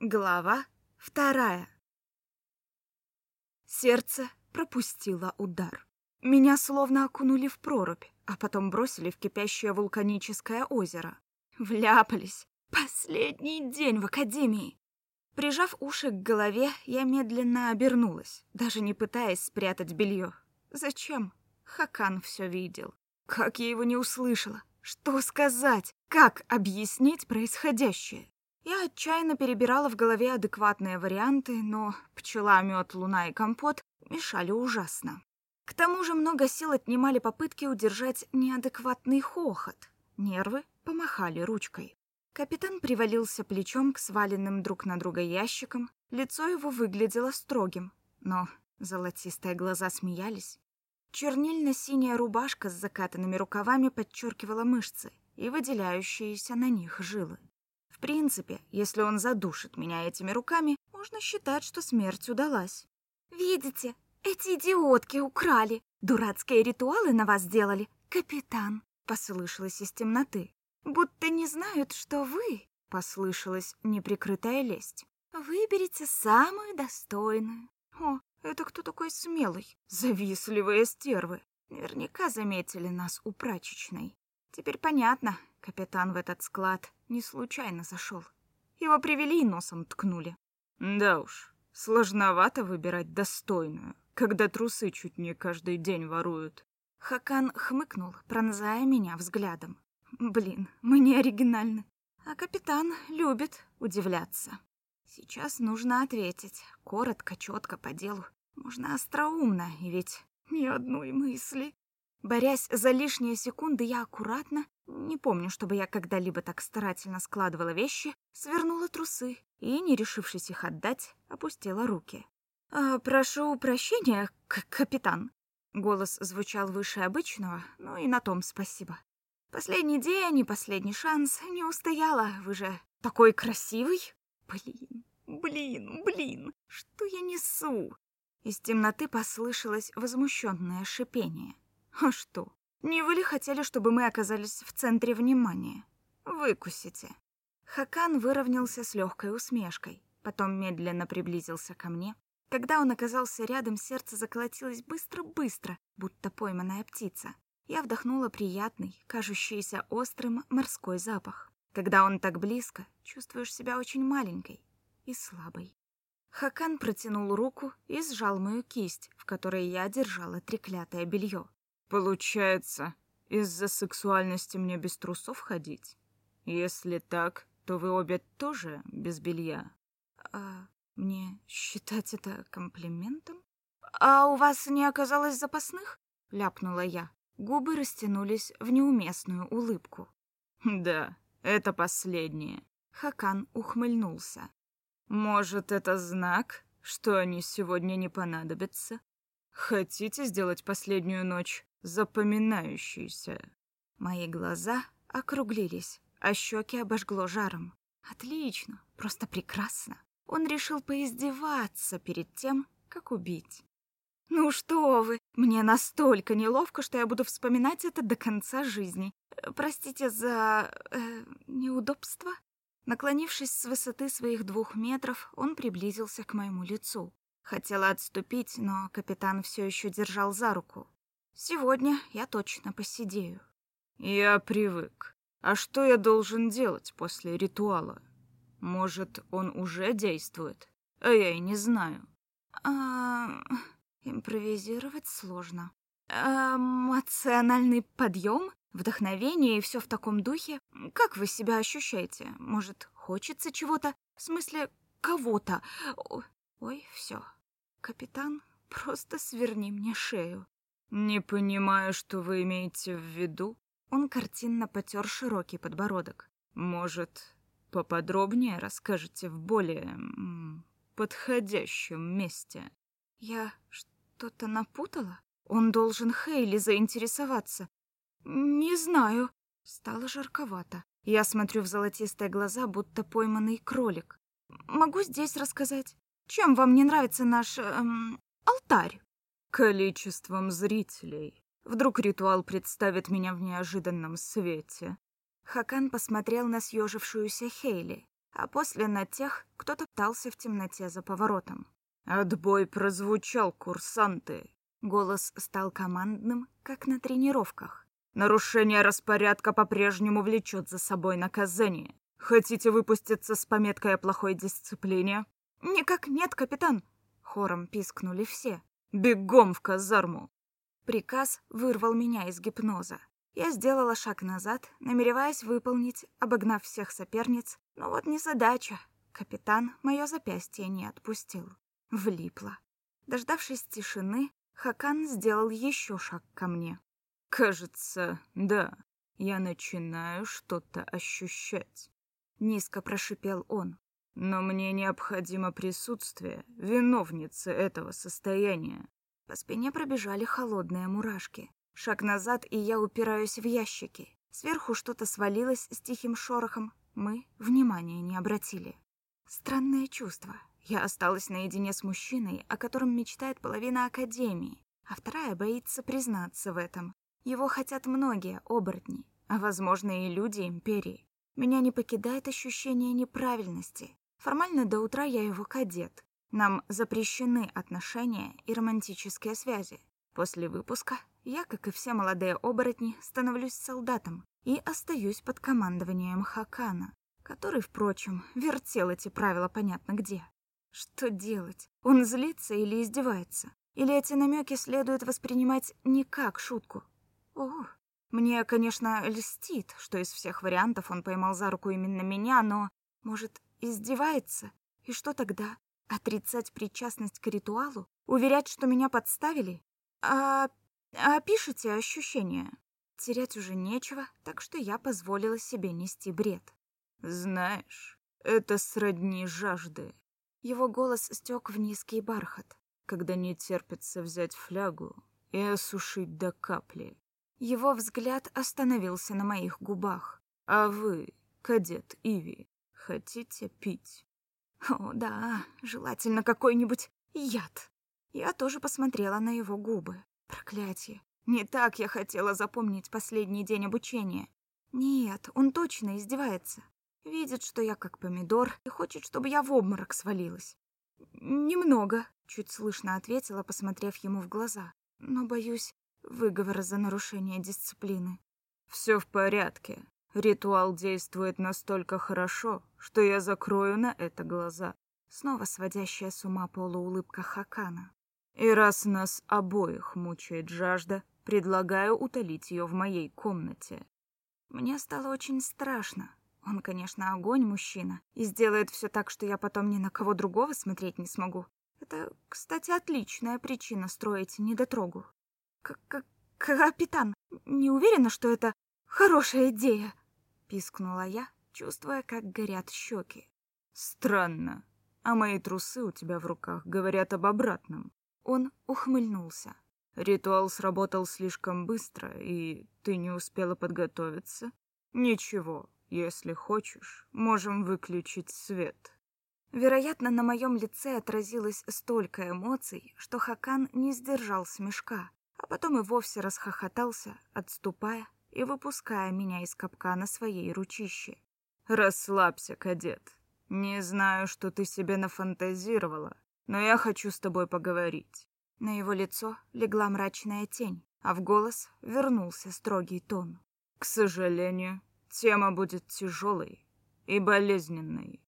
Глава вторая. Сердце пропустило удар. Меня словно окунули в прорубь, а потом бросили в кипящее вулканическое озеро. Вляпались. Последний день в академии. Прижав уши к голове, я медленно обернулась, даже не пытаясь спрятать белье. Зачем? Хакан все видел. Как я его не услышала? Что сказать? Как объяснить происходящее? Я отчаянно перебирала в голове адекватные варианты, но пчела, мед, луна и компот мешали ужасно. К тому же много сил отнимали попытки удержать неадекватный хохот. Нервы помахали ручкой. Капитан привалился плечом к сваленным друг на друга ящикам, лицо его выглядело строгим, но золотистые глаза смеялись. Чернильно-синяя рубашка с закатанными рукавами подчеркивала мышцы и выделяющиеся на них жилы. В принципе, если он задушит меня этими руками, можно считать, что смерть удалась. «Видите, эти идиотки украли. Дурацкие ритуалы на вас сделали, капитан», — послышалось из темноты. «Будто не знают, что вы», — послышалась неприкрытая лесть. «Выберите самую достойную». «О, это кто такой смелый? Завистливые стервы. Наверняка заметили нас у прачечной. Теперь понятно, капитан в этот склад не случайно зашел. Его привели и носом ткнули. Да уж, сложновато выбирать достойную, когда трусы чуть не каждый день воруют. Хакан хмыкнул, пронзая меня взглядом. Блин, мы не оригинальны. А капитан любит удивляться. Сейчас нужно ответить. Коротко, четко, по делу. Можно остроумно, и ведь ни одной мысли. Борясь за лишние секунды, я аккуратно, не помню, чтобы я когда-либо так старательно складывала вещи, свернула трусы и, не решившись их отдать, опустила руки. «А, «Прошу прощения, капитан». Голос звучал выше обычного, ну и на том спасибо. «Последний день и последний шанс. Не устояла. Вы же такой красивый. Блин, блин, блин. Что я несу?» Из темноты послышалось возмущенное шипение. А что? Не вы ли хотели, чтобы мы оказались в центре внимания? Выкусите. Хакан выровнялся с легкой усмешкой, потом медленно приблизился ко мне. Когда он оказался рядом, сердце заколотилось быстро-быстро, будто пойманная птица. Я вдохнула приятный, кажущийся острым морской запах. Когда он так близко, чувствуешь себя очень маленькой и слабой. Хакан протянул руку и сжал мою кисть, в которой я держала треклятое белье. Получается, из-за сексуальности мне без трусов ходить? Если так, то вы обе тоже без белья. А мне считать это комплиментом? А у вас не оказалось запасных? ляпнула я. Губы растянулись в неуместную улыбку. Да, это последнее. Хакан ухмыльнулся. Может, это знак, что они сегодня не понадобятся? Хотите сделать последнюю ночь запоминающейся?» Мои глаза округлились, а щеки обожгло жаром. «Отлично, просто прекрасно!» Он решил поиздеваться перед тем, как убить. «Ну что вы, мне настолько неловко, что я буду вспоминать это до конца жизни. Простите за... Э, неудобство?» Наклонившись с высоты своих двух метров, он приблизился к моему лицу. Хотела отступить, но капитан все еще держал за руку. Сегодня я точно посидею. Я привык. А что я должен делать после ритуала? Может, он уже действует? А я и не знаю. А, импровизировать сложно. А, эмоциональный подъем, вдохновение и все в таком духе. Как вы себя ощущаете? Может, хочется чего-то? В смысле, кого-то? Ой, все. «Капитан, просто сверни мне шею». «Не понимаю, что вы имеете в виду». Он картинно потер широкий подбородок. «Может, поподробнее расскажете в более... подходящем месте?» «Я что-то напутала? Он должен Хейли заинтересоваться». «Не знаю». Стало жарковато. Я смотрю в золотистые глаза, будто пойманный кролик. «Могу здесь рассказать?» Чем вам не нравится наш эм, алтарь? Количеством зрителей. Вдруг ритуал представит меня в неожиданном свете. Хакан посмотрел на съежившуюся Хейли. а после на тех, кто топтался в темноте за поворотом. «Отбой прозвучал, курсанты!» Голос стал командным, как на тренировках. «Нарушение распорядка по-прежнему влечет за собой наказание. Хотите выпуститься с пометкой о плохой дисциплине?» «Никак нет, капитан!» Хором пискнули все. «Бегом в казарму!» Приказ вырвал меня из гипноза. Я сделала шаг назад, намереваясь выполнить, обогнав всех соперниц, но вот не задача. Капитан мое запястье не отпустил. Влипла. Дождавшись тишины, Хакан сделал еще шаг ко мне. «Кажется, да, я начинаю что-то ощущать», — низко прошипел он. «Но мне необходимо присутствие виновницы этого состояния». По спине пробежали холодные мурашки. Шаг назад, и я упираюсь в ящики. Сверху что-то свалилось с тихим шорохом. Мы внимания не обратили. Странное чувство. Я осталась наедине с мужчиной, о котором мечтает половина Академии, а вторая боится признаться в этом. Его хотят многие оборотни, а, возможно, и люди Империи. Меня не покидает ощущение неправильности. Формально до утра я его кадет. Нам запрещены отношения и романтические связи. После выпуска я, как и все молодые оборотни, становлюсь солдатом и остаюсь под командованием Хакана, который, впрочем, вертел эти правила понятно где. Что делать? Он злится или издевается? Или эти намеки следует воспринимать не как шутку? О, мне, конечно, льстит, что из всех вариантов он поймал за руку именно меня, но, может, издевается? И что тогда? Отрицать причастность к ритуалу? Уверять, что меня подставили? А Опишите ощущения. Терять уже нечего, так что я позволила себе нести бред. Знаешь, это сродни жажды. Его голос стек в низкий бархат. Когда не терпится взять флягу и осушить до капли. Его взгляд остановился на моих губах. А вы, кадет Иви, хотите пить? О, да, желательно какой-нибудь яд. Я тоже посмотрела на его губы. Проклятие. Не так я хотела запомнить последний день обучения. Нет, он точно издевается. Видит, что я как помидор, и хочет, чтобы я в обморок свалилась. «Немного», — чуть слышно ответила, посмотрев ему в глаза. «Но, боюсь, выговора за нарушение дисциплины». «Все в порядке. Ритуал действует настолько хорошо, что я закрою на это глаза». Снова сводящая с ума полуулыбка Хакана. И раз нас обоих мучает жажда, предлагаю утолить ее в моей комнате. Мне стало очень страшно. Он, конечно, огонь мужчина и сделает все так, что я потом ни на кого другого смотреть не смогу. Это, кстати, отличная причина строить недотрогу. К -к «Капитан, не уверена, что это хорошая идея», — пискнула я, чувствуя, как горят щеки. «Странно. А мои трусы у тебя в руках говорят об обратном. Он ухмыльнулся. Ритуал сработал слишком быстро, и ты не успела подготовиться. Ничего, если хочешь, можем выключить свет. Вероятно, на моем лице отразилось столько эмоций, что Хакан не сдержал смешка, а потом и вовсе расхохотался, отступая и выпуская меня из капкана своей ручищи. «Расслабься, кадет. Не знаю, что ты себе нафантазировала, но я хочу с тобой поговорить». На его лицо легла мрачная тень, а в голос вернулся строгий тон. «К сожалению, тема будет тяжелой и болезненной.